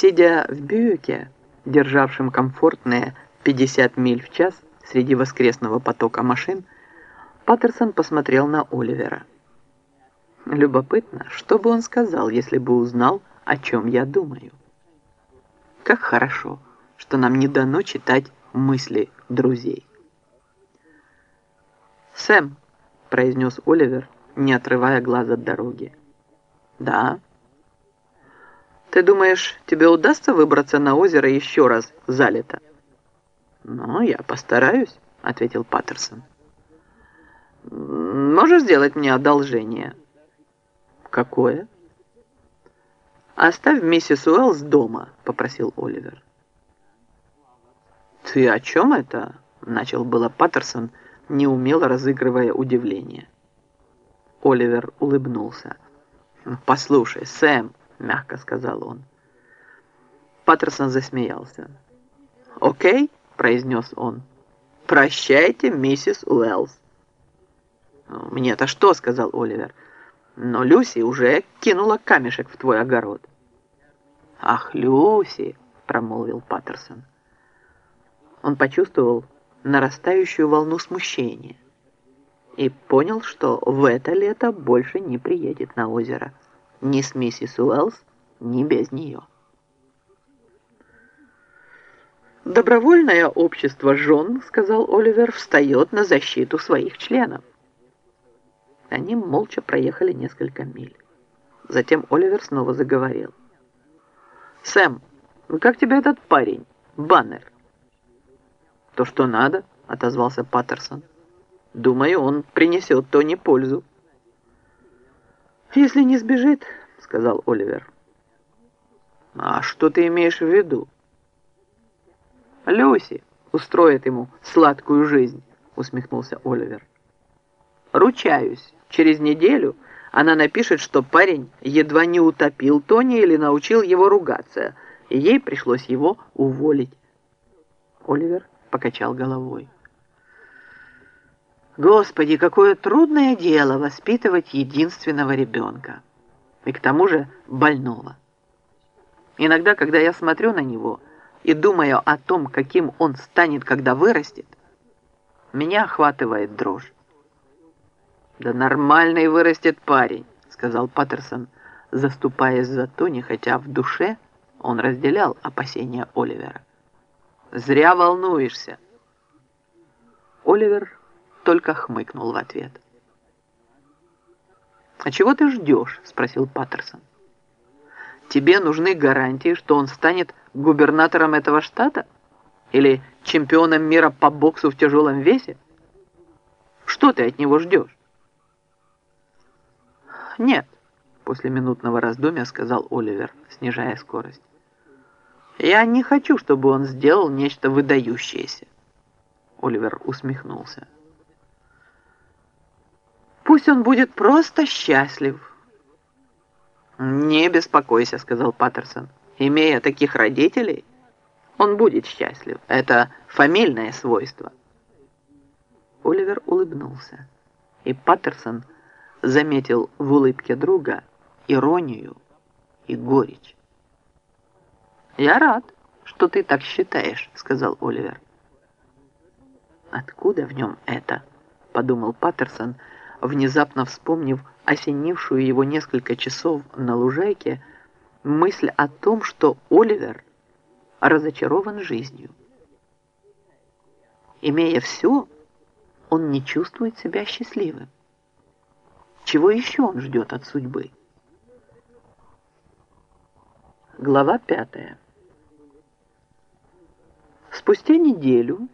Сидя в Бьюике, державшем комфортные 50 миль в час среди воскресного потока машин, Паттерсон посмотрел на Оливера. Любопытно, что бы он сказал, если бы узнал, о чем я думаю. Как хорошо, что нам не дано читать мысли друзей. «Сэм», — произнес Оливер, не отрывая глаз от дороги. «Да». «Ты думаешь, тебе удастся выбраться на озеро еще раз залито?» «Ну, я постараюсь», — ответил Паттерсон. «Можешь сделать мне одолжение?» «Какое?» «Оставь миссис Уэллс дома», — попросил Оливер. «Ты о чем это?» — начал было Паттерсон, неумело разыгрывая удивление. Оливер улыбнулся. «Послушай, Сэм», — мягко сказал он. Паттерсон засмеялся. «Окей», — произнес он. «Прощайте, миссис Уэллс». «Мне-то что?» — сказал Оливер. «Но Люси уже кинула камешек в твой огород». «Ах, Люси!» — промолвил Паттерсон. Он почувствовал нарастающую волну смущения и понял, что в это лето больше не приедет на озеро. Ни с миссис Уэллс, ни без нее. «Добровольное общество жен, — сказал Оливер, — встает на защиту своих членов». Они молча проехали несколько миль. Затем Оливер снова заговорил. «Сэм, как тебе этот парень, Баннер?» «То, что надо», — отозвался Паттерсон. «Думаю, он принесет Тони пользу». «Если не сбежит», — сказал Оливер. «А что ты имеешь в виду?» «Люси устроит ему сладкую жизнь», — усмехнулся Оливер. «Ручаюсь, через неделю она напишет, что парень едва не утопил Тони или научил его ругаться, и ей пришлось его уволить». Оливер покачал головой. Господи, какое трудное дело воспитывать единственного ребенка. И к тому же больного. Иногда, когда я смотрю на него и думаю о том, каким он станет, когда вырастет, меня охватывает дрожь. «Да нормальный вырастет парень», — сказал Паттерсон, заступаясь за Тони, хотя в душе он разделял опасения Оливера. «Зря волнуешься». Оливер только хмыкнул в ответ. «А чего ты ждешь?» – спросил Паттерсон. «Тебе нужны гарантии, что он станет губернатором этого штата? Или чемпионом мира по боксу в тяжелом весе? Что ты от него ждешь?» «Нет», – после минутного раздумья сказал Оливер, снижая скорость. «Я не хочу, чтобы он сделал нечто выдающееся». Оливер усмехнулся. Пусть он будет просто счастлив. «Не беспокойся», — сказал Паттерсон. «Имея таких родителей, он будет счастлив. Это фамильное свойство». Оливер улыбнулся, и Паттерсон заметил в улыбке друга иронию и горечь. «Я рад, что ты так считаешь», — сказал Оливер. «Откуда в нем это?» — подумал Паттерсон, — внезапно вспомнив осенившую его несколько часов на лужайке мысль о том, что Оливер разочарован жизнью. Имея все, он не чувствует себя счастливым. Чего еще он ждет от судьбы? Глава пятая. Спустя неделю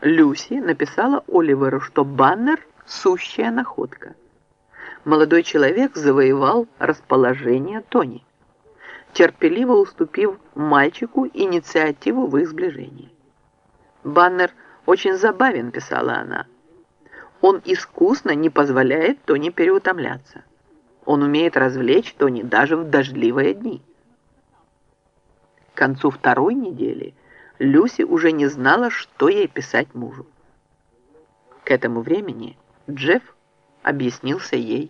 Люси написала Оливеру, что Баннер сущая находка. Молодой человек завоевал расположение Тони, терпеливо уступив мальчику инициативу в их сближении. «Баннер очень забавен», — писала она. «Он искусно не позволяет Тони переутомляться. Он умеет развлечь Тони даже в дождливые дни». К концу второй недели Люси уже не знала, что ей писать мужу. К этому времени Джефф объяснился ей